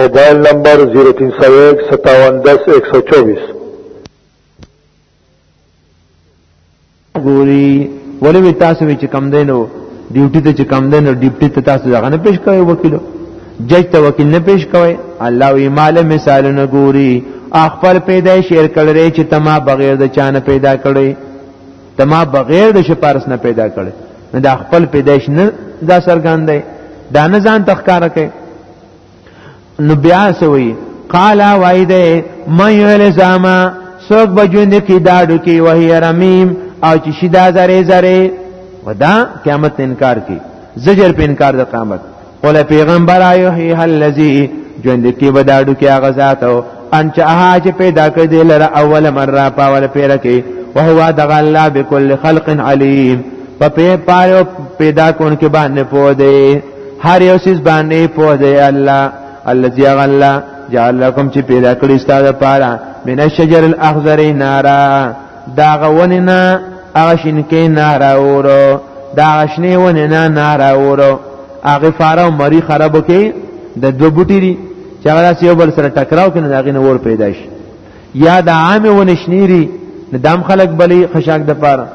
موبایل نمبر 03015710124 ګوري ولې وی تاسو وی چې کم دینو ډیوټي ته چې کم دینو ډیپټي ته تاسو ځغه نه پیش کوي وکیلو جج ته وکیل نه پیش کوي الله وی مال مثال نه ګوري خپل پیدا شیر کړی چې تما بغیر د چانه پیدا کړی تما بغیر د شپارس نه پیدا کړی نه د خپل پیدایش نه دا سرګان دی دا نه ځان تخکار کوي نو بیا سوی قال وایده من یل زما سوک بجوند کی داډو کی وهی رمیم او چې شیدا زره زره ودا قیامت انکار کی زجر په انکار د قیامت قول پیغمبر ایو هی الذی ژوند کې بداډو کې هغه ذات او ان چې هغه چې پیدا کړ دې لره اول مره په اول پیر کې او هو دغه الله بكل خلق علیم په پاره پیدا کون کې باندې پوه دی هر یو سیس باندې په دی الله الذي غلا جعل لكم چې پیدا کړی ستاسو لپاره من الشجر الاخضر نارا دا غوننا هغه شینکې نارا ورو دا غشنې وننا نارا ورو هغه فارو مری خرابو کې د دو بوټي دي چې هغه سیو بل سره ټکراو کنه دا غینه ور پیدا شي یا د عام ونشنيري د دام خلق بلی خشاک د پاره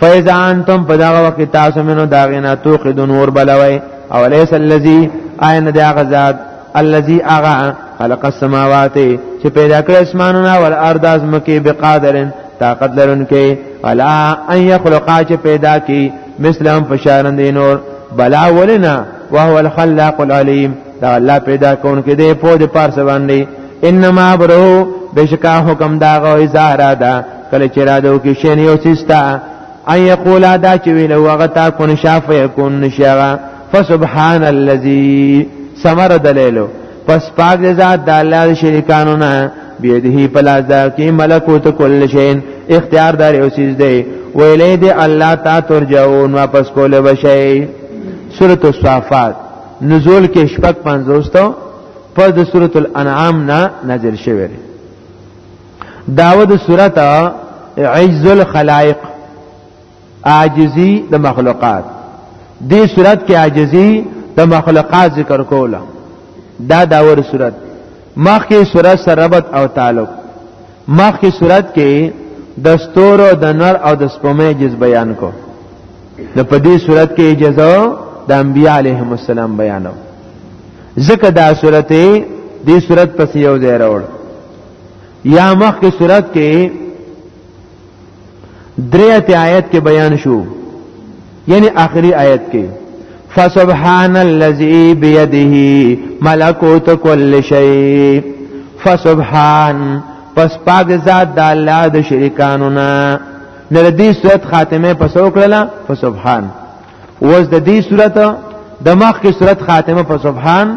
فاذا انتم پدغه وخت تاسو منو داغینا توقدون ور بلوي او ليس الذي عین دی هغه ذات الذي اغا خلق السماوات چې پیدا کړ اسمانونه او الارض از مکی بقادرن طاقت لرونکي الا ان يخلقا چې پیدا کی مثلهم فشارن دی نور بلا ولنا وهو الخلاق العليم دا الله پیدا کون کې دی په دې پارس باندې انما برو بشکا حکم دا غو اظهار ده کله چې را دو کې شین یو سیستا ان یقول ادا چې ویل وغه تا کون شاف یکون نشغا فسبحان الذی سمر دلیلو پس پاک دې ذات د الله شریکانو نه بيدهی پلاس دا کی ملکوت کل شین اختیار دار او سیز دی ویلې دې الله تا ترجعون واپس کول بشي سورۃ الصافات نزول کې شپږ پنځوستو پر د سورۃ الانعام نه نازل شوی داود صورت عجز الخلائق عاجزی د مخلوقات دې صورت کې عاجزی د مخلوقات ذکر کوله دا داور صورت مخکې صورت سره ربط او تعلق مخکې صورت کې د ستورو د نر او د سپمې جز بیان کو نو په دې صورت کې اجازه د انبیاء علیهم السلام بیانو ځکه دا صورت دې صورت پس یو ځای راوړ یا مخ کی صورت کې دریت آیت کې بیان شو یعنی آخری آیت کې فسبحان الذي بيده ملكوت كل شيء فسبحان پس پاک ذات د الله د شریکانو نه نر دې صورت خاتمه پس وکړه فسبحان وز د دې صورت د مخ کې صورت خاتمه فسبحان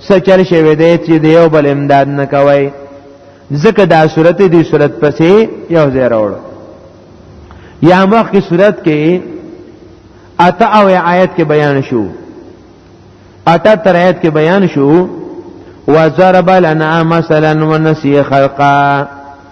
سچل شوی دی چې د یو بل امداد نه کوي ځکه دا صورت دی صورت پسې یو ځای راوړ یا مخکې صورت کې اته او آیت کې بیان شو اته تر آیت کې بیان شو وضرب لنا مثلا ونسي خلقا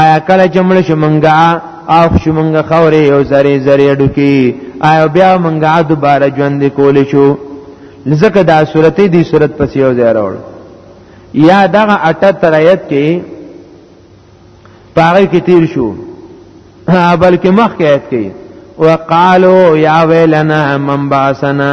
آیا کله چې مړ شو منګه او شو منګه خورې یو زری زری ډکی آیا بیا منګه دوباره ژوند کول شو لزکه دا صورت دی صورت پس یو ځای راوړ یا دغه 78 آیت کې پاره کې تیر شو بلکې مخ کې آیت کې وقالو یا ویلنا من باسنا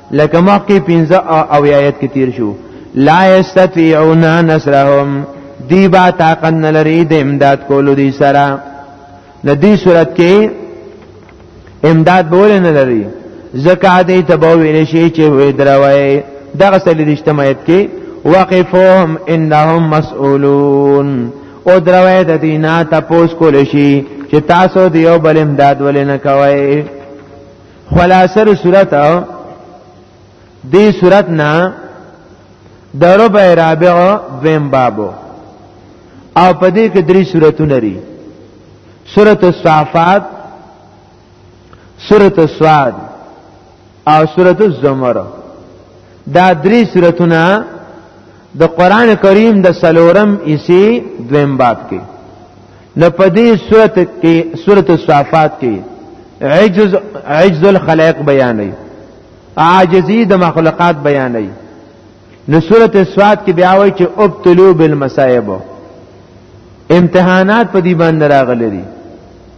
لکه مخکې 15 او آیات کې تیر شو لا یستطيعون نصرهم دی با طاقت نلري د امداد کولو دی سره د دې صورت کې امداد بول نه لري زکه دې تبو ویل شي چې وې دروي دغه سلی اجتماعیت کې وقفهم انهم مسئولون او دروي د دینه تاسو کول شي چې تاسو دیو بل امداد ولې نه کوي خلاصه صورت دې صورت نه د ربع رابع دویم بابو او په دې کې درې صورتونه لري سورۃ الصافات سورۃ الصاد او سورۃ الزمر دا درې صورتونه د قران کریم د سلورم اسی دویم باب کې نو په دې سورته کې سورته الصافات کې عجز عجز الخلائق بیانې عاجزی د مخلوقات بیانې نو سورته الصاد کې بیا وایي چې ابتلوا بالمصائب امتحانات په دې باندې راغلي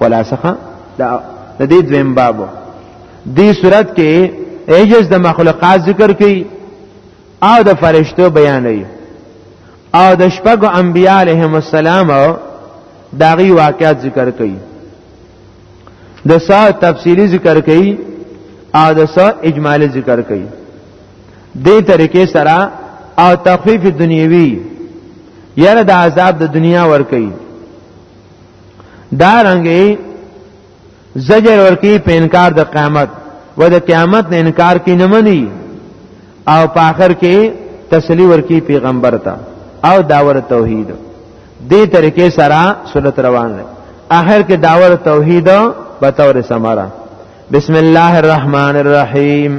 خلاصه دا د دې دویم بابو دې صورت کې ایجز د مخلوقات ذکر کړي او د فرشتو بیان لري او د شپږو انبیاء علیهم السلام او داغي واقعات ذکر کړي د سا تفصیلی ذکر کړي او د سا اجمالی ذکر کړي دې طریقې سره او تخفیف دنیوي یره د عذاب د دنیا ور کوي دا رنګي زجر ورکی په انکار د قیامت و د قیامت نه انکار کی نه مني او په آخر کې تسلی ورکی پیغمبر ته او داور توحید دې طریقې سره سنت روان دی آخر کې داور توحید بطور سمارا بسم الله الرحمن الرحیم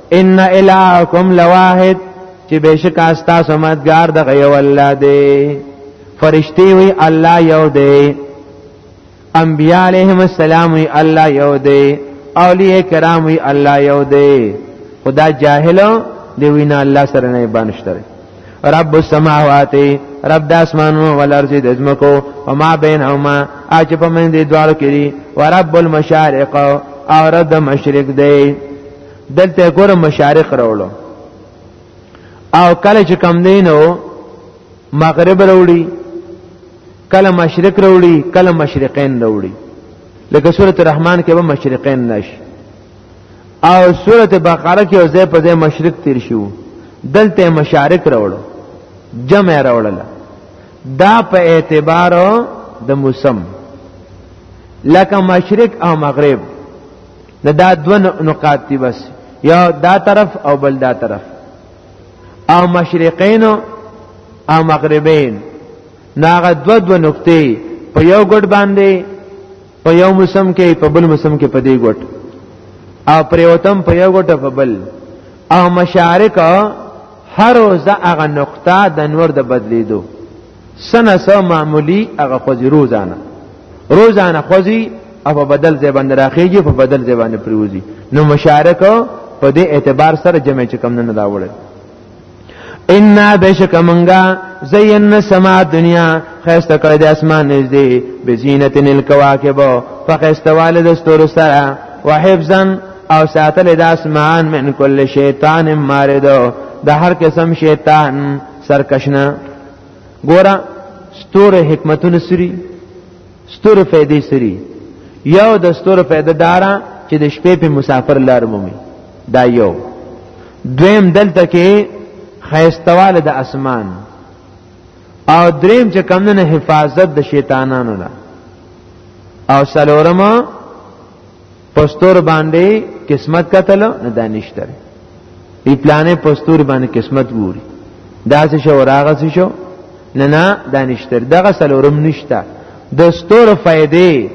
ان الهکم لواحد چې بشک استا سمدګار د غیو الله دی فرشتي وی الله یو دی انبیاء علیهم السلام وی الله یو دی اولیاء کرام وی الله یو دی خدا جاهلو دی وینا الله سره نه بنشتره رب السماوات رب د اسمانونو والارض د ازمکو او ما بینهما اچ په من دي دوالو کړي ورب المشارق او رب د مشرق دی دلته ګوره مشارق راوړو او کله چې کم دینو مغرب راوړي کله مشرق راوړي کله مشرقین راوړي لکه سوره الرحمن کې به مشرقین نشي او سوره بقره کې ځای په ځای مشرق تیر شو دلته مشارق راوړو جمع راوړل دا په اعتبار د موسم لکه مشرق او مغرب نه دا دو نقاط دی بس یا دا طرف او بل دا طرف او مشرقین او مغربین ناغه دو دو نقطې په یو ګډ باندې په یو موسم کې په بل موسم کې په دې ګډ او پریوتم په یو ګډ په بل او مشارق هر روزه هغه نقطه د نور د بدلیدو سنه سو معمولی هغه خوځي روزانه روزانه خوځي او په بدل ځای باندې راخیږي په بدل ځای باندې پریوزي نو مشارک په دې اعتبار سره جمع چې کم نه دا وړي ان بشک منغا زینا سما دنیا خسته کړی د اسمان نږدې بزینت الکواکب فخسته والد استور سره وحفظا او ساتل د اسمان من کل شیطان مارد د هر قسم شیطان سرکشنه ګوره ستوره حکمتونه سری ستوره فائدې سری یو د ستوره فائدہ دارا چې د شپې په مسافر لار مومي دا یو دویم دلته کې خیستواله د اسمان او دریم چې کمنه حفاظت د شیطانانو نه او سلورم پستور باندې قسمت قتل نه دانشتره ای پلانې پستور باندې قسمت ګوري دا څه شو راغه څه شو نه نه دانشتر دغه سلورم نشتا د ستور فائدې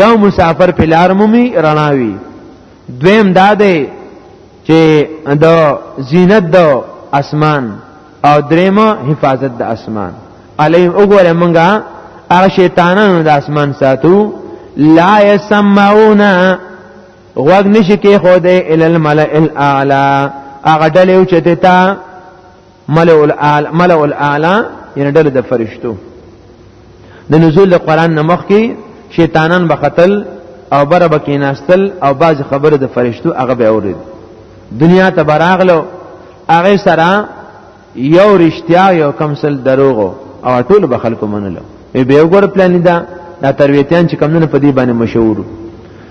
یو مسافر په لار مومي رڼاوي دویم دا دی چې د زینت د اسمان او دریم حفاظت د اسمان علیم وګوره مونږه هغه شیطانانو د اسمان ساتو لا يسمعون غوږ نشي کې خو دې ال الملأ الاعلى هغه ډلې او چته تا ملأ الاعلى ملأ الاعلى یعنی ډلې د فرشتو د نزول قرآن نه مخکې شیطانان به قتل او بره به کیناستل او بعض خبره د فرشتو هغه به اورید دنیا ته براغلو هغه سره یو رښتیا یو کم سل دروغو او ټول به خلکو منلو به وګور پلان دا دا ترویتیان چې کم نه په دې باندې مشهور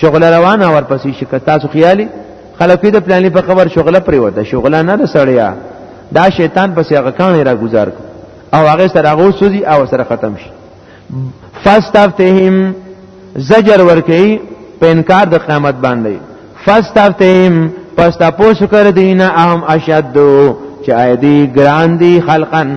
شغله روانه ورپسې شکه تاسو خیالي خلک دې پلانې په خبر شغله پرې وته شغله نه رسړیا دا شیطان پسې هغه کانې را گذار او هغه سره هغه سوزي او سره ختم شي فاستفتهم زجر ورکی په انکار د قیامت باندې فاستفتهم پس تاسو کړ دینه اهم اشد چې ایدی ګران دی خلقن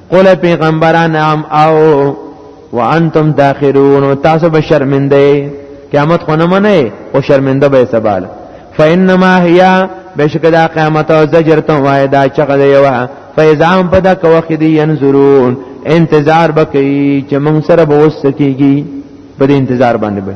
قول پیغمبران ام او وانتم داخرون تاسو به شرمنده قیامت خو نه منئ او شرمنده به سبال فانما هي بشک دا قیامت او زجر ته وای دا چغه دی وا فیزام په دا کوخ دی ينظرون انتظار بکې چې موږ سره به وسکیږي په دې انتظار باندې به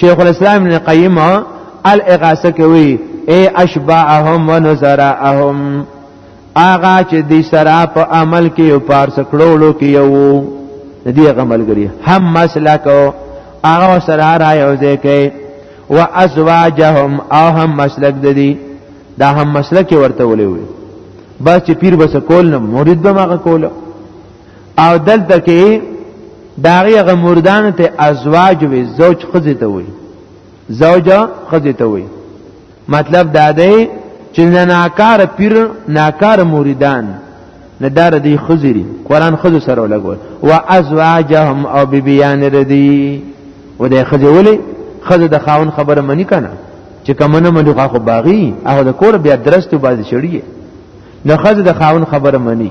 شیخ الاسلام ابن قیم الاغاثه کوي اے اشباعهم ونذراهم آغا چې دی سره په عمل کې او پار سکړولو کې یو دې عمل کړی هم مسلک هغه سره را یو ځای کوي وازواجهم او هم مسلک ددی دا هم مسلک ورته ولې وي بس چې پیر بس کول نه مرید به ماغه کوله او دلته کې داغه غ مردان ته ازواج وي زوج خزه ته وي زوج خزه ته وي مطلب دا دی چې ناکار پیر ناکار مریدان نه دار دی خزری قران خزو سره لګول و ازواجهم او بیبیان ردی و د خزه ولی خزه د خاون خبره منی کنه چې کمنه منو خو باغی هغه د کور بیا درست او باز شړی نو خزه د خاون خبره منی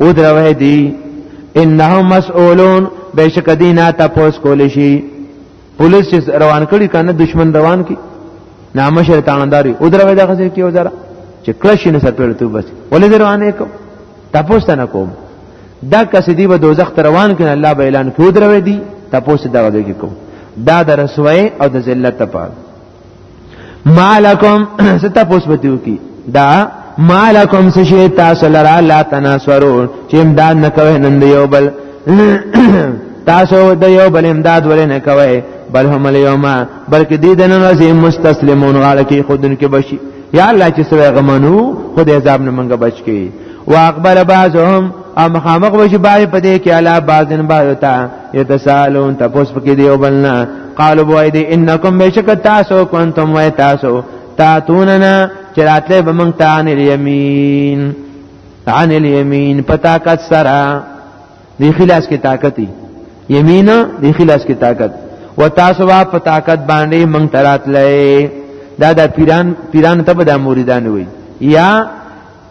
او دروه دی انهم مسئولون بشک دینا تاسو کول شي پولیس چې روان کړي کنه دشمن روان کی نامه شیطانداري او دروه دغه ځای کې وزره چې کلش نه سپېړ ته بس ولې روانې کو تاسو نه کوم دا کس دی به دوزخ ته روان کړي الله به اعلان کو دروه دی تاسو دا وځي کوم دا د رسوي او د ذلت په مالکم ستا پوس بتیو کی دا مالکم سشی تاسو لرا لا تناسورو چې امداد نه کوي نن یو بل تاسو د یو بل امداد ولې نه کوي بل هم اليوم بلکې دې د نن ورځې مستسلمون غاړه کې خودن کې بشي یا الله چې سوی غمنو خدای عذاب نه منګه بچ کی واقبل بعضهم او مخامخ وشي باندې پدې کې علا بعضن باندې یتسالون تپوس پکې دی او بلنا قالو بوای دی انکم بشک تاسو کنتم و تاسو تاتوننا چراتله بمن تان الیمین عن الیمین پتا کت سرا دی خلاص کی طاقتی یمین دی خلاص کی طاقت و تاسو با په طاقت باندې مونږ تراتلې دا د پیران پیران ته به د مریدان وي یا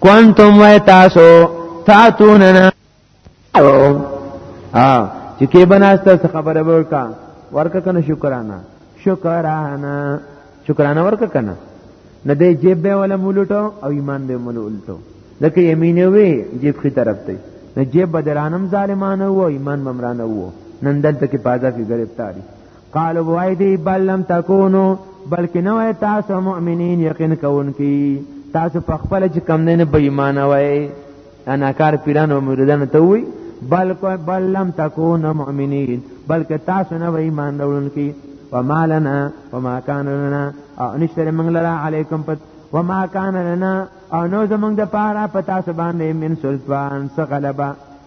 کوانتم وای تاسو تاتوننا او ها چې کې بناسته خبره ورکا ورکا کنه شکرانه شکرانه شکرانه ورکا کنه نه دې جیب به ولا مولټو او ایمان به مولټو لکه یمینه وی جیب خي طرف ته نه جیب بدرانم ظالمانه وو ایمان بمرانه وو نن دلته کې پازا کې گرفتاری قالو وای دی بل لم تکونو بلکې نه وای تاسو مؤمنین یقین کوونکی تاسو په خپل چې کم نه به ایمان وای انا کار پیرانو مریدان ته وای بلکو بل لم تکونو مؤمنین بلکې تاسو نه وای ایمان راوړونکی وما لنا وما كان لنا او نشتر من لرا علیکم پت وما كان لنا او نو زمونږ د پاره پتا سبحانه من سلطان سغلبا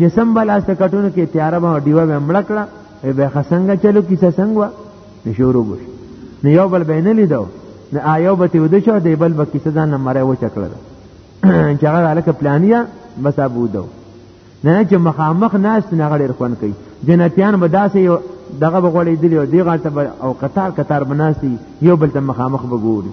جسم بل اس کټونو کې تیار به دیوه به مړ کړه به خسنګ چلو کیسه څنګه و شروع وش نو یو بل بین لیدو نو آیو به تی ود شو دی بل به کیسه ځان مړ و چکړه چې هغه الک پلانیا بس ابو دو نه چې مخامخ ناس نه غړي رخون کوي جنتیان به داسې دغه بغړې دی دی غړ ته او قطار قطار بناسي یو بل ته مخامخ بګوري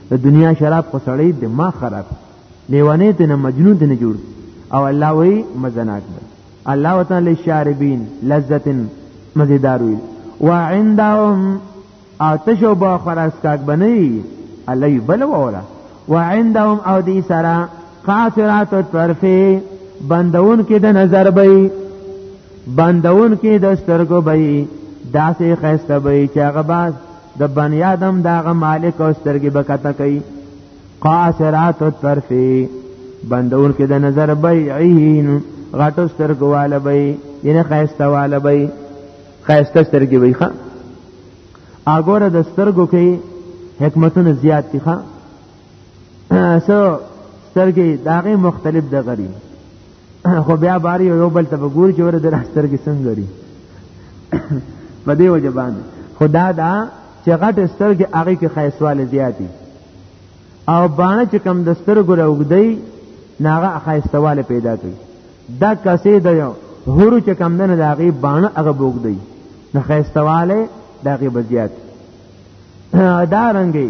د دنیا شراب خو سړی دماغ خراب لیوانه ته نه مجنون ته نه جوړ او الله وی مزناک ده الله وتعالى للشاربين لذت مزیدار وی وعندهم آتشو با خراسکاک بنی الله بل ولا وعندهم او دی سرا قاصرات الطرف بندون کې د نظر بې بندون کې د سترګو بې داسې خسته بې چې هغه باز د بنی آدم داغه مالک او سترګې بکته کوي قاصرات الطرف بندول کې د نظر بیعین غټو سترګو والا بی ینه خیسته والا بی خیسته سترګې وي ښا اګوره د سترګو کې حکمتونه زیات دي ښا سو سترګې داغه مختلف د غری خو بیا باری یو بل ته وګوري چې ور د راستر کې څنګه لري په دې وجه باندې خدا دا چې غټ ستر کې هغه کې خیسواله زیاتی او باندې چې کم د سترګو راوګدی ناغه خیستواله پیدا کوي دا کسې د یو هورو چې کم دنه د هغه باندې هغه بوګدی نه خیستواله دغه بزیات دا رنګي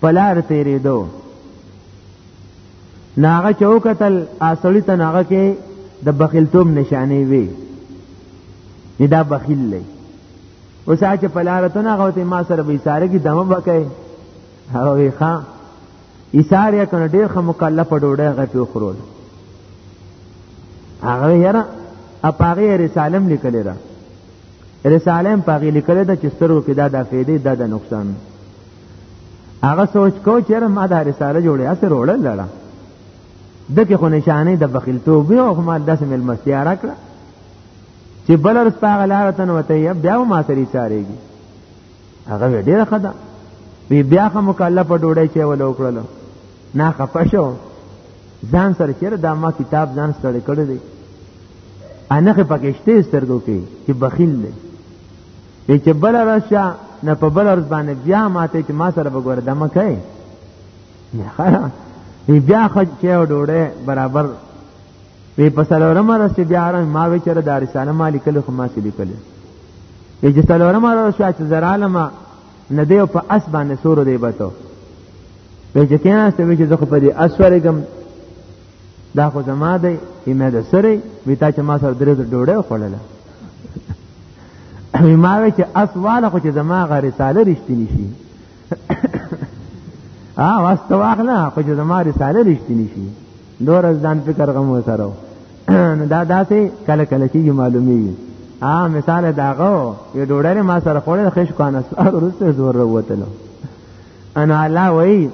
پلار تیرې دو ناغه چوکتل اصلي ته ناغه کې د بخیلتوب نشانه وي نه دا بخیل لې اوس چې پلار ته ناغه ته ما سره به ساره کې دمه بکای او وی ښا ایثار کنه ډیر خه مکلف ډوډۍ غټو خورول هغه یره اپاغه رسالم لیکل را رسالم پاغه لیکل د چسترو کې دا د فائدې دا د نقصان هغه سوچ کو چې ما دا رساله جوړه اسه روړل لړه دغه خو نشانه د بخیل توبې او ما داسې مل مستیا راکړه چې بل رس پاغه لار تن وته بیا ما سری چارېږي هغه ډېر خدا وی بیا خو مکلف ډوډۍ چې ول وکړلو نه خفه شو ځان سره چیرې دا ما کتاب ځان سره کړی دی انخه پکشته سترګو کې چې بخیل دی ای چې بل راشه نه په بل ورځ باندې بیا ماته چې ما سره وګوره دمه کوي نه خره بیا خو چې ډوړې برابر وی په سلورم ورځ بیا آرام ما وچره د رساله ما لیکل خو ما سې لیکل یی چې سلورم ورځ شو چې زرالما نه دی په اس باندې سور دی بتو وی چې کینه ست وی چې زه په دې اسورګم دا خو زما دی ایمه د سره وی تا چې ما سره درې ډوړې خوړله ما وی چې اسواله خو چې زما غ رساله رښتینی شي ها واسطه واخله خو چې زما رساله رښتینی شي دور از ځان فکر غم وسره نو دا داسې کله کله چې معلومیږي ها مثال داغه یو ډوډره ما سره خوړل خش کانه سر ورسته زور وروتلو انا الله وی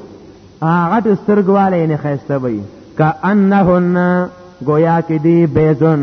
هغه سترګواله نه خسته وي کأنهن گویا کې دی بیزن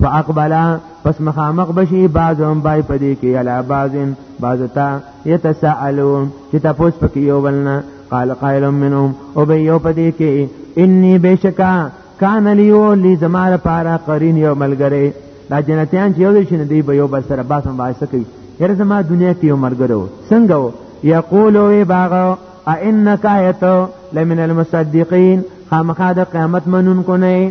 فاقبلا پس مخامخ بشي بعضهم بای پدې کې علا بعضن بعضتا يتساءلون چې تاسو پکې یو بلنه قال قائل منهم او به یو پدې کې انی بشکا کان لیو لی زماره پارا قرین یو ملګری دا جنتیان چې یو دي شنه دی به یو بل سره باسم واسه کوي هر زما دنیا کې یو ملګرو څنګه و یقول وی باغ انک ایت لمن المصدقین خامخا د قیامت منون کو نه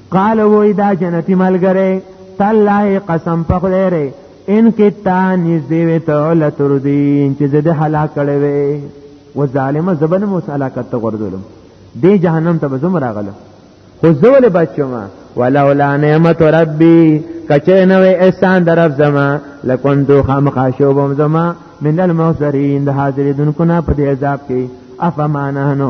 قال وای دا جنتی ملګری تالله قسم په خدای ری ان کې تا نږدې وې ته لتردین چې زده هلاک کړي وي و ظالم زبن مو هلاکت ته ورزولم دې جهنم ته بزم راغله خو زول بچما ولولا نعمت ربي کچې نو احسان درف زما لکوندو خامخاشوبم زما من المحضرین د حاضر دن کنا په دې عذاب کې افمانه نو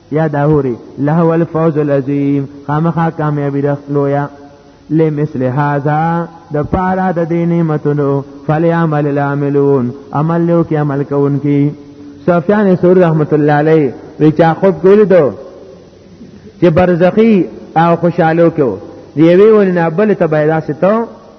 یا دا هوري له الفوز العظیم خامخا کامیابی د لویا لمثل هذا د پارا د دې نعمتونو فلیعمل العاملون عمل لو کې عمل کوونکی سفیان سور رحمت الله علیه وی چا خوب ګول دو چې برزخی او خوشاله کو دی وی ولنه بل ته پیدا ستو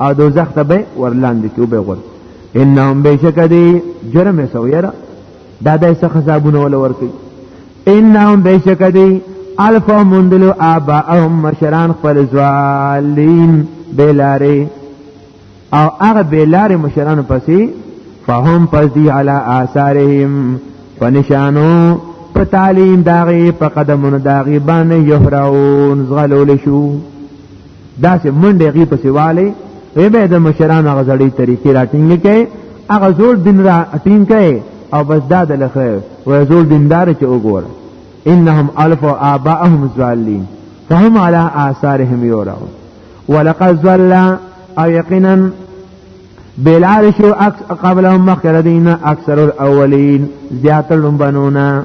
او دوزخ ته به ورلاندې کیو به غور انهم بشک دی جرم سو یرا دا دای څه حسابونه ول ورکی انهم بشک دی الف مندلو اباهم مشران خپل زوالین بلاره او هغه بلاره مشران پسې فهم پس دی علی آثارهم فنشانو په تعلیم داغي په قدمونو داغي باندې یحرون زغلول شو دا چې منډه غي په سیواله وی به د مشرانو غزړی طریقې راټینګ کړي هغه زور دین را ټینګ کړي او بس دا د لخه و زور دیندار چې وګور انهم الف اباهم ظالمین فهم على آثارهم يورعون ولقد ظل او یقینا بلال شو قبلهم مخکره دینه اکثر الاولین زیاتر لنبنونه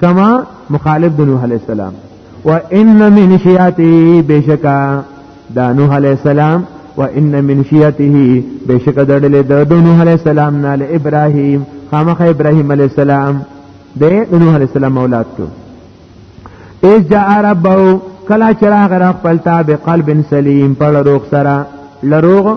کما مخالف د نوح علی السلام وان من شیاته بشکا دا نوح علی السلام وان من شیاته بشکا د ډلې د نوح علی السلام نه ل ابراهیم خامخ ابراهیم علی السلام د نوح علی السلام اولاد ته ایز جاء ربو کلا چراغ را خپل تا به قلب سلیم پر روغ سره لروغ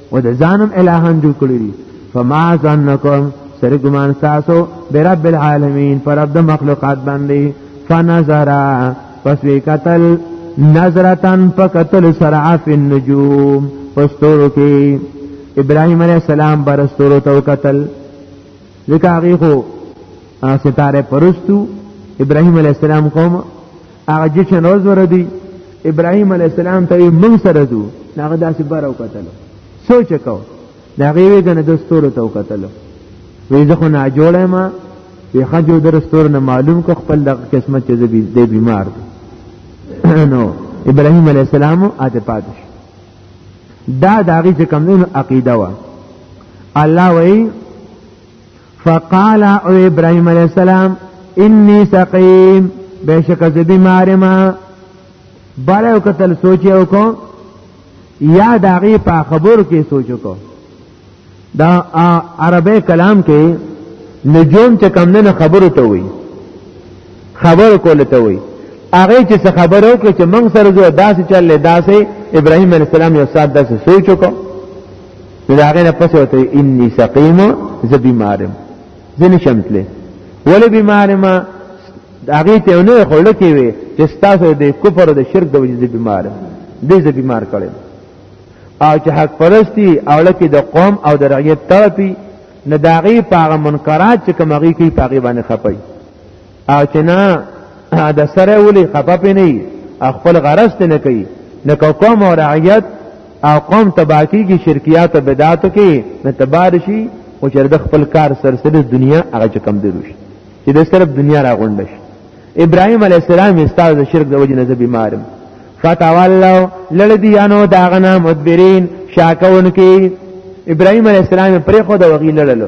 و د ځانم الهان جوړ کړی دي فما ظنکم سر ګمان تاسو برب العالمین پر رب د مخلوقات باندې فنظر پس وی قتل نظرتن په قتل سرع فی النجوم پستورو کې ابراهیم علیه السلام بر استورو ته قتل ځکه هغه خو ستاره پرستو ابراهيم عليه السلام قوم هغه چې نوز ور دي ابراهيم عليه السلام ته موږ سره دو هغه داسې بار او قتل سوچ کو دا غوي کنه د ستورو ته قتل وی زه خو نه جوړه ما وی خجو در ستور نه معلوم کو خپل د قسمت چې دې بیمار دي نو ابراهيم عليه السلام اته پاتش دا داغي چې کم نه عقیده و الله وی فقال او ابراهيم عليه السلام اني سقيم بشک ز بیمار ما بارو قتل سوچ یو کو یا داغي په خبر کې سوچ کو دا عربی کلام کې نجوم چې کم نه خبرو ته وي خبر کول ته وي هغه چې څه خبر او چې موږ سره جو داسې چلې داسې ابراهيم عليه السلام یو سات داسې سوچ وکړو نو دا غینه پس وته انی سقیم ز بیمارم زنه شمتله ول بیمارم هغه ته نه خړل کی وی چې تاسو د کفر او د شرک د وجې بیمارم دې ز بیمار کړي او چې حق پرستی او لکه د قوم او د رعیت طرفي نه داغي پاغه منکرات چې کومږي کوي پاغي باندې خپي او چې نه د سره ولي خپه پې نه خپل غرض ته نه کوي نه قوم او رعیت او قوم تباکی کی شرکیات او بدعاتو کې نه تبارشي او چې د خپل کار سرسره دنیا هغه کم دی روش چې د صرف دنیا را غونډه شي ابراهيم عليه السلام استاد د شرک د وجې نه بیمارم فتولوا للذيانو داغنا مدبرين شاکون کې ابراهيم عليه السلام پرې خو د وغي لړلو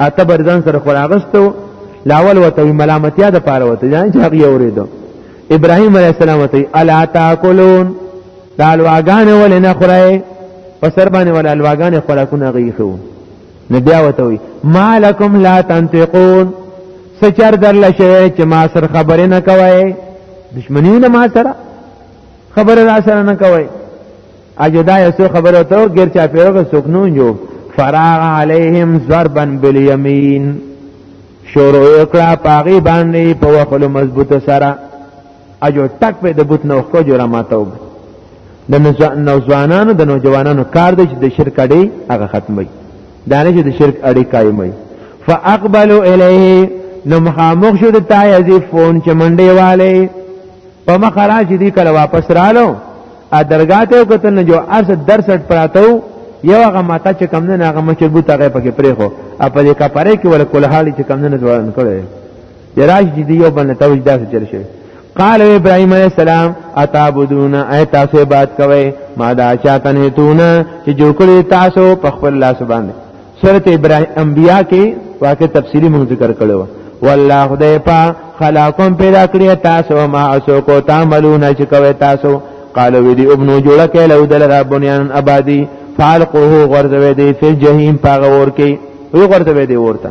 اته برزان سره خو راغستو لاول وته ملامتیا د پاره وته ځان چې هغه اوریدو ابراهیم علیه السلام وته الا تاکلون دا الواغان ول نه خورای په سر باندې ول الواغان خوراکونه غیخو نو بیا وته وی مالکم لا تنطقون سچر در لشه چې ما سره خبرې نه کوي دشمنی نه ما سره خبره را سره نه کوي اجه دا یو څه خبره ته غیر چا پیرو کې سکنون جو فراغ علیهم ضربا بالیمین شروع وکړه پاغي باندې په وخلو مضبوطه سره اجو ټک په د بوت نو خو جوړه ماتو د نوځوانانو د نوجوانانو کار دی چې د شرک اړي هغه ختمي دا نه چې د شرک اړي قائمي فاقبلوا الیه نو مخامخ شو د تایزی فون چې منډه والے په مخ راځي دی کله واپس رالو ا درګه ته وکتل جو ارس درسټ پراتو یو هغه ماته چې کم نه هغه مشربوت هغه پکې پرې خو ا په دې کپره کې ول کول حالي چې کم نه ځوړن کړي یراج دې یو باندې توج داسې چل شي قال ابراهيم عليه السلام اتعبدون اي تاسو عبادت کوي ما دا چاته نه تونه چې جوړ کړی تاسو په خپل لاس باندې سورت ابراهیم انبیاء کې واقع تفصیلی مونږ ذکر کړو والله خدای په خلقکم پیدا کړی تاسو ما اسو کو تعملون چې کوي تاسو قالو وی دی ابن جوړه کې له دل را بنیان آبادی فالقوه غرزوی دی فی جهنم پاغور کې وی غرزوی دی ورته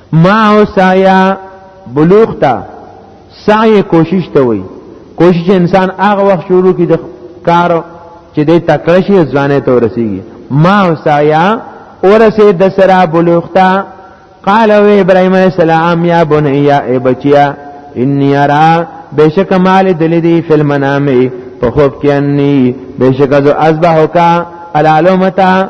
ما او سایا بلوغ تا سعی کوشش ته وي کوشش انسان هغه وخت شروع کی د کار چې د تکړه شي ځوانه ته ورسیږي ما او سایا ورسه د سرا بلوغ تا قال و ابراهيم عليه السلام يا بني اي بچيا اني ارى بشک مال دل دي في المنام په خوب کې اني بشک ذو اذبحك على علومتا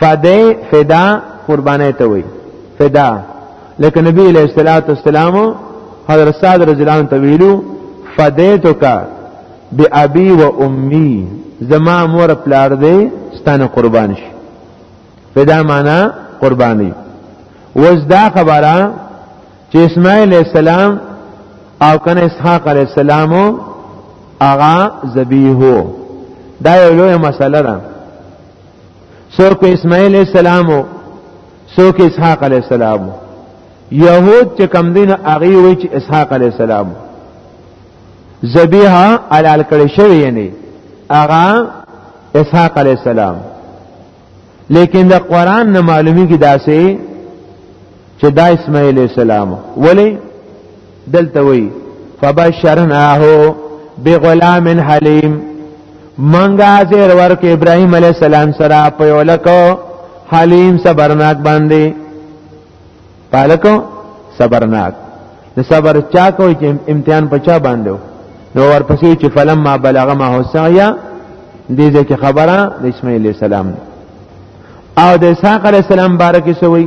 فدی فدا قربانه ته وي فدا لکه نبی علیہ الصلوۃ والسلام حضرت سعد رضی الله عنه ویلو فدیتک بأبي و امي زما مور پلار دی ستانه قربان شي فدا معنا قرباني وز دا خبره چې اسماعیل علیہ السلام او کنه اسحاق علیہ السلام اغا ذبیحو دا یو لوی مسله ده څوک په اسماعیل علیہ السلام څوک اسحاق علیہ السلام یهود چې کم دین هغه وی چې اسحاق علیہ السلام ذبیحه علال کړي شوی یعنی هغه اسحاق علیہ السلام لیکن د قران نه معلومی کی داسې چې دا اسماعیل علیہ السلام ولی دلته وی فبشرناه بغلام حلیم منګه زیر ورک ابراهیم علی السلام سره په یو لکو حلیم صبرناک باندې پالکو صبرناک د صبر چا کوي چې امتحان په چا باندې نو ورپسې چې فلم ما بلغ ما حسایا دې ځکه خبره د اسماعیل السلام او د اسحاق علی السلام بارکه شوی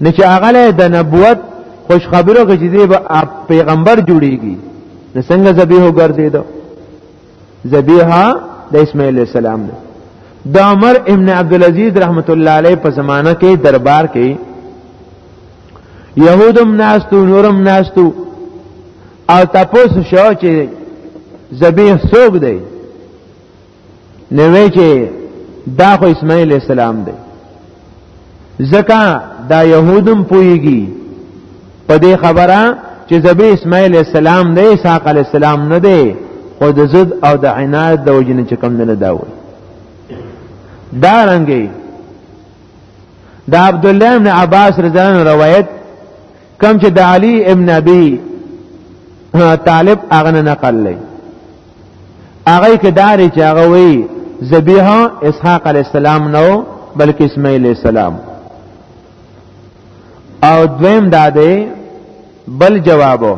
نه چې هغه د نبوت خوش خبرو کې چې به پیغمبر جوړیږي نو څنګه ذبیح وګرځیدو ذبیحه د اسماعیل السلام ده د عمر ابن عبد العزيز رحمت الله علیه په زمانہ کې دربار کې يهودم ناستو نورم ناستو او تاسو شو چې ذبیح څوک دی نو وی چې دا خو اسماعیل اسلام دی ځکه دا يهودم پويږي په دې خبره چې زبی اسماعیل اسلام دی اسحاق علی السلام نه دی خو د زد او د عنایت د وجنه چې کم نه دا وي دا رنګي دا عبد الله ابن عباس رضی الله عنه روایت کم چې د علی ابن ابي طالب اغنه نقل لې هغه کې داري چې هغه وی ذبیح اسحاق علی السلام نو بلکې اسماعیل علی السلام او دویم دا دی بل جوابو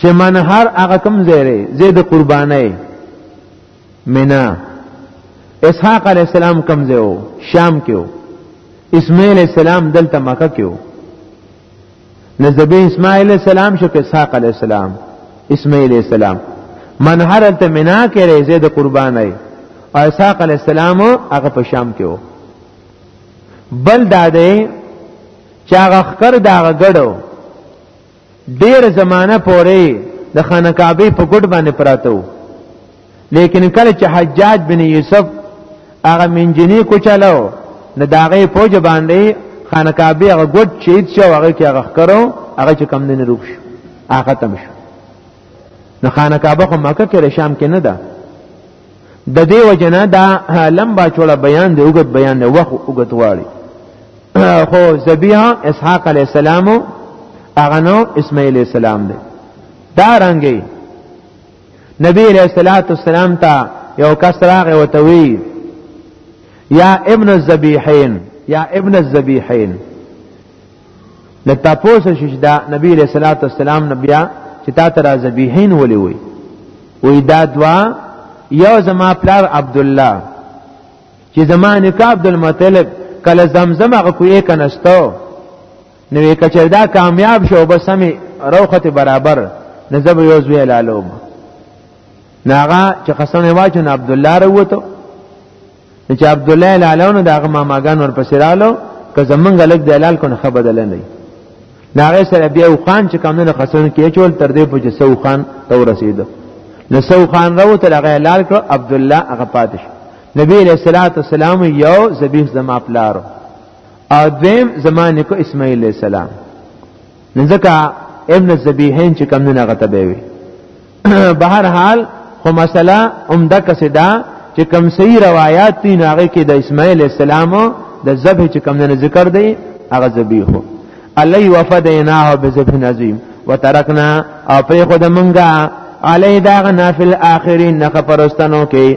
چې من هر هغه کم زیره زید قربانای مینا اسحاق علی السلام کم زیو شام کېو اسماعیل السلام دلته مکه کېو نزبه اسماعیل علیہ السلام شو کې اسحاق علیہ السلام اسماعیل علیہ السلام من حرلت منا کړي زید قربان ای او اسحاق علیہ السلام هغه په شام کې وو بل دا دی چې هغه خکر دا غړو ډیر زمانہ پورې د خانه کعبه په ګډ باندې پراته وو لیکن کله چې حجاج بن یوسف هغه منجنی کوچلو نه داغه پوج باندې خانکابه هغه ګډ شهید شو هغه کې هغه کرو هغه چې کم نه روک شو هغه تم شو نو خانکابه خو مکه کې شام کې نه ده د دې وجنه دا لمبا چوړه بیان دی وګت بیان دی وخت وګت واړي خو زبیها اسحاق علی السلام هغه نو اسماعیل السلام دی دا رنګي نبی علیہ الصلوۃ والسلام ته یو کس راغی او ته وی یا ابن الذبیحین یا ابن الذبیحین د تاسو شش دا نبی علیہ الصلوۃ والسلام نبیا چې تا تر ذبیحین ولې وی وی دا دوا یو زما پلار عبد الله چې زما نکاح عبد المطلب کله زمزم هغه کوی کنستو نو یې کچر دا کامیاب شو بس سمې روخت برابر نه زب یو زوی لالو ناغه چې قسم یې واچو نه عبد الله وروته چې عبد الله لالو نه داغه ماماګان ور پسې رالو که زمونږ لګ د لال کو نه خبردل نه ناغه سره بیا او خان چې کوم نه قسم کې چول تر دې پوجي سو خان تو رسیدو نو سو خان راو تر هغه لال کړ عبد الله هغه پاتش نبی علیہ الصلوۃ والسلام یو ذبیح زما پلارو او دویم زمانه کو اسماعیل علیہ السلام نزدکا ابن الزبیحین چې کم نه غته به وي بهر حال خو مسله عمده کسدا چې کم صحیح روایت دي هغه کې د اسماعیل علیہ السلام د ذبح چې کم نه ذکر دی هغه ذبیحو علی وفدیناه بذبح عظیم وترکنا او پری خود منګه علی داغنا فی الاخرین نخ پرستنو کې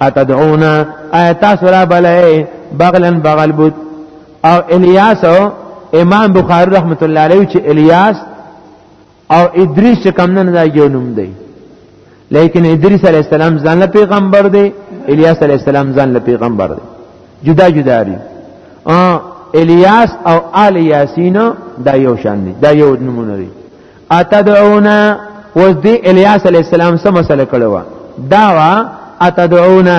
اتدعون ایت سورا بلای بغلن بغل بود او الیاس او امام بخاری رحمت الله علیه چې الیاس او ادریس چې کم نه دی یو نوم دی لیکن ادریس علی السلام ځان له پیغمبر دی الیاس علی السلام ځان له پیغمبر دی جدا جدا دی ا الیاس او آل یاسین دا یو شان دی دا یو نمونه دی اتدعونا اوس دی الیاس علی السلام سم مسله کړو داوا اتدعونا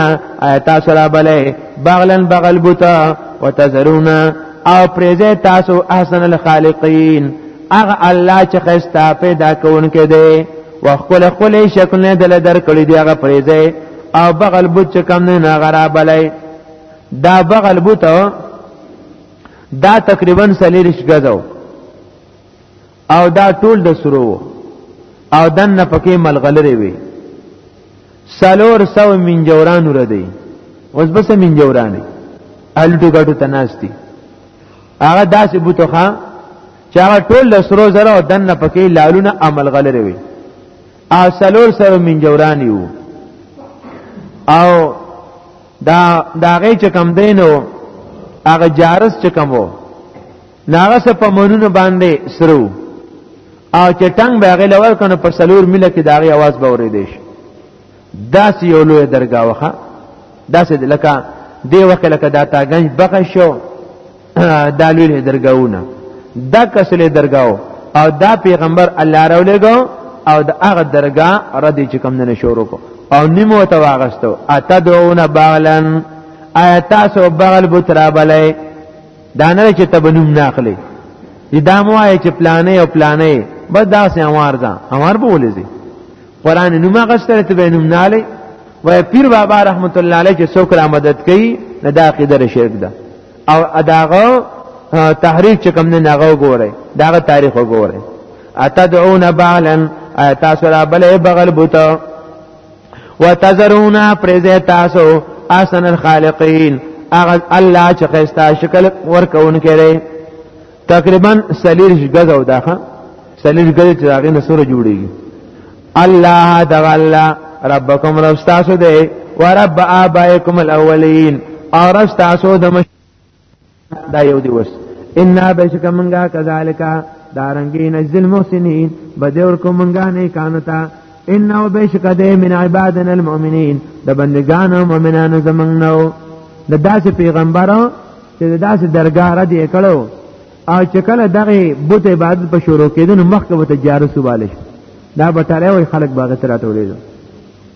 تاسو را بلې بغلن بغل بوتا وتذرونا او پریزه تاسو احسن الخالقین اغه الله چې خستا پیدا کوونکې دی وخل خل شکل نه دل در کړی دی هغه پریزه او بغل بوت چې کم نه نه غرا بلې دا بغل بوت دا تقریبا سلیرش غزو او دا ټول د سرو او دنه پکې ملغلره وي سلور سو منجوران ور دي اوس بس منجوران الټو ګټو تناستی هغه داسې بوتوخه چې هغه ټول د سرو زره او دنه پکې لالونه عمل غلره وي او سلور سو منجوران یو او دا دا غي چې کم دینو هغه جارس چې کم وو ناغه سه په مونونه باندې سرو او چې ټنګ به غل ور کنه په سلور مله کې داغي आवाज به اورې دیش داس یو لوی درگاه وخه داس لکه دی وخت لکه داتا گنج بقه شو دا لوی درگاهونه دا کسلې درگاهو او دا پیغمبر الله راولېګو او د هغه درگاه ردی چې کم نه شروع کو او نیمو ته واغستو اتدعون بغلن آیا تاسو بغل بوترا بلای دا نه چې تبنوم نه اخلي دا موای چې پلانې او پلانې بس دا سه انوار دا انوار به ولې دي قران نوم غشتره ته به نوم ناله و پیر بابا رحمت الله علیه چې څوک را مدد کوي نه دا عقیده شرک ده او اداغه تحریک چې کوم نه نغو ګوره داغه تاریخ وګوره اتدعون بعلا تاسو را بلې بغل بوته وتذرون پرز تاسو احسن الخالقین اغه الله چې خستا شکل ورکون کړي تقریبا سلیرش غزو داخه سلیرش غزو چې هغه نسوره جوړیږي الله دغ الله ربکم رب تاسو دی ورب آبائکم الاولین او رب تاسو د دا یو دی وس ان بشک منګه کذالک دارنګي نزل محسنین بدور کو منګه نه کانتا انه بشک د من عبادنا المؤمنین د بندگانو مؤمنانو زمنګ نو د داسې پیغمبرو چې د داسې درګه را دی کړو او چې کله دغه بت عبادت په شروع کېدون مخکې وته جارو سواله دا به تړې وي خلک باغ تر ټولې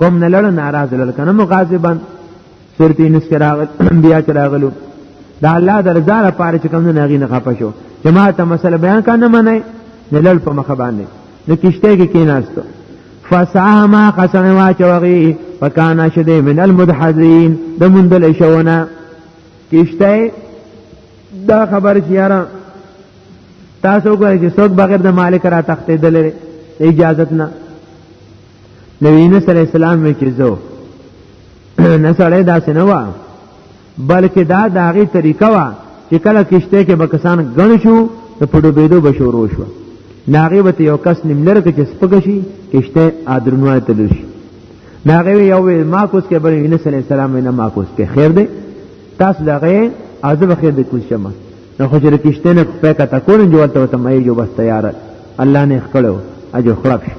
قوم نه لړ ناراض لړ کنه مغاظبا سورته یونس کې راغل بیا چې راغلو دا الله درزار پاره چې کوم نه غینه خپه شو جماعت مسله بیان کنه منه نه لړ په مخ باندې نو کشته کې کیناستو فساهم قسم واچوغي فکان شدی من المدحذین د مندل شونه کشته دا خبر چیارا تاسو ګورئ چې څوک بغیر د مالک را تختیدل اجازه نه نبی یونس علی السلام وی چې زو نه سړی داسې نه و بلکې دا د هغې طریقه وه چې کله کشته کې به کسان ګڼ شو نو په ډوبېدو به شروع شو نو هغې به یو کس نیم لر که چې سپکه شي کشته ادرنوای ته لر شي نو هغې یو وی ما کوس کې بل یونس علیه السلام وی نه ما کوس کې خیر دی تاسو د هغې او زه به خیر دی کوس شم نو خو چې د کشتې نه پې کته کول نجو ورته ورته مه یې جو بس تیاره الله نه ښکړی و اجو خړپ شو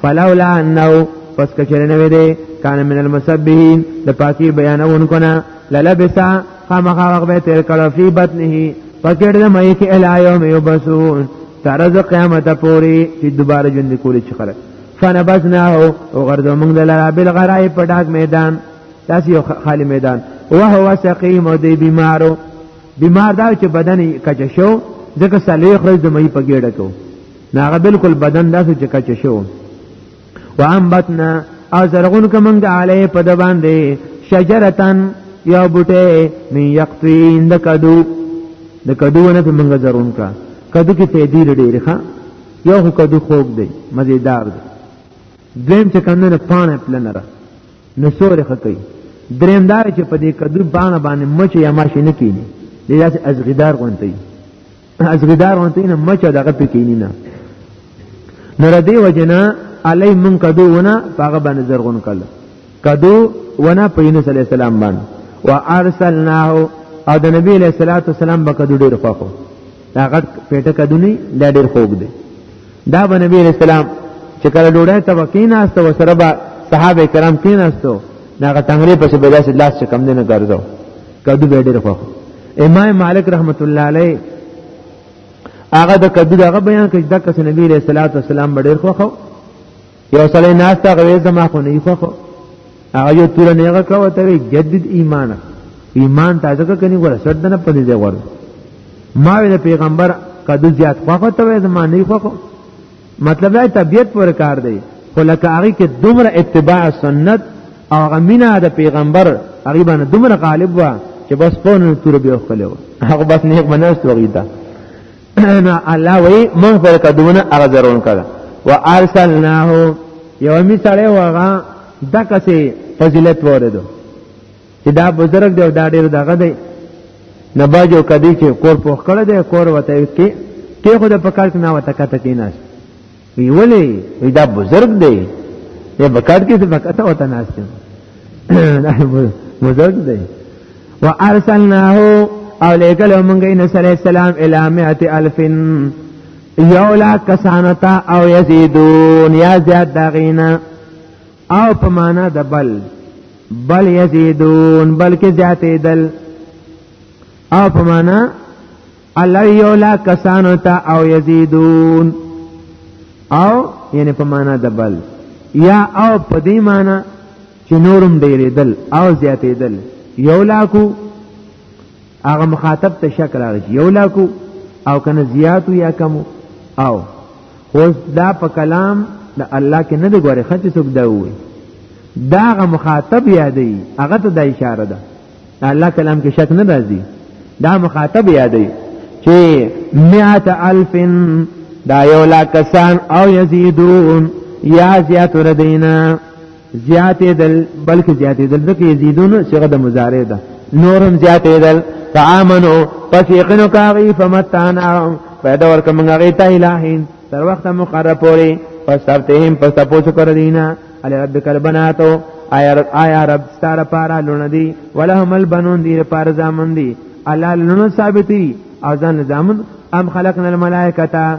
فلولا انه پس کچره نه ویده کان من المسبحین د پاکی بیانون کنا للبسا خامخا وقت به تیر کړو فی بطنه پکړ د مې کې الا یوم یبسون تر د قیامت پورې چې دوباره ژوند کولی چې خلک فنبذناه او غرزو موږ دلاره بل غرای په ډاګ میدان تاسو یو خالی میدان وهو سقیم او دی بیمارو بیمار دا چې بدن کچ شو ځکه سلیخ ورځ د مې په ګډه کو ناغه بالکل بدن داسې چې کچ شو وانبتنا او زرغون کوم د علی په د باندې شجرتن یا بوټه می یقطین د کدو د کدو نه په منګه زرغون کا کدو کې فیدی ډېر ښه یو خو کدو خوګ دی مزیدار دی دویم چې کنه نه پانه پلنره نو سورې خکې دریم دا چې په دې کدو باندې باندې مچ یا ماشي نه کینی دې داسې ازغیدار غونټي ازګدار ونته نه مچه دغه پکینی نه نره دی وجنا علی من کدو ونا پاغه باندې زرغون کله کدو ونا په یونس علی السلام باندې وارسلناه او د نبی علیہ الصلوۃ والسلام به کدو ډیر خوخو دا غټ پیټه کدو نه دا ډیر خوګ دی دا به نبی علیہ السلام چې کله ډوډۍ ته وکیناست و سره به صحابه کرام کیناستو دا غټنګری پس به داسې لاس کم نه ګرځاو کدو به ډېر خوښ امام مالک رحمت الله علیه هغه د کدو دغه بیان کړ د کس نبی له صلوات والسلام ډېر خوښ یو سړی ناس ته غوې زما خو نه خوښ هغه یو تور نه هغه کړو ته جدید ایمان ایمان تازه کني ګور سر دنه پدې دی ور ما ویل پیغمبر کدو زیات خوښ ته زما نه خوښ مطلب دا طبيعت پر کار دی خو لکه هغه کې دومره اتباع سنت او غمینه د پیغمبر هغه باندې دومره غالب و چې بس پونه تور به خلو هغه بس نه منست وغیدا نه الله وی مونږ پر کډونه هغه ضرور کړه وارسلناه یو می سره وغه دکسه فضیلت وردو چې دا بزرګ دی او دا ډیر دغه دی نه باجو کدی چې کور پوخ کړه دی کور وته کې کې خو د پکړ کې نه وته کته کې نه وی ولې وی دا بزرګ دی یې بکړ کې څه کته وته نه استه بزرګ دی وارسلناه او لګل مونږ یې نبی السلام الامه الفن یولا کسانتا او یزیدون یا زیاد دغینا او په معنا د بل بل یزيدون بلکې زیاتې دل او په معنا الله یو لا کسانو ته او یزيدون او یعنی په معنا د بل یا او په دې معنا چې نورم ډېرې دل او زیاتې دل یو لاکو هغه مخاطب ته شک راغی یو لاکو او کنه زیاتو یا کمو او اوس دا په کلام د الله کې نه دی ګوري خچې څوک دا وي داغه مخاطب یادې هغه ته د اشاره ده الله کلام کې شک نه راځي دا مخاطب یادې چې مئات الفن دا یو لا کسان او یزيدون یا زیات ردینا زیاتې دل بلکې زیاتې دل ځکه یزیدونو صيغه د مضارع ده نورم زیاتې دل فآمنو پس یقینو کاغی فمتانا پیدا ورکم غی تا الہین تر وخت مقرر پوری پس ترتهم پس تپوسو کر دینا علی ربک البناتو آیا رب ستار پارا لونه دی ولهم البنون دی پار زامن دی الله لونه ثابتی او ځان زامن ام خلقنا الملائکه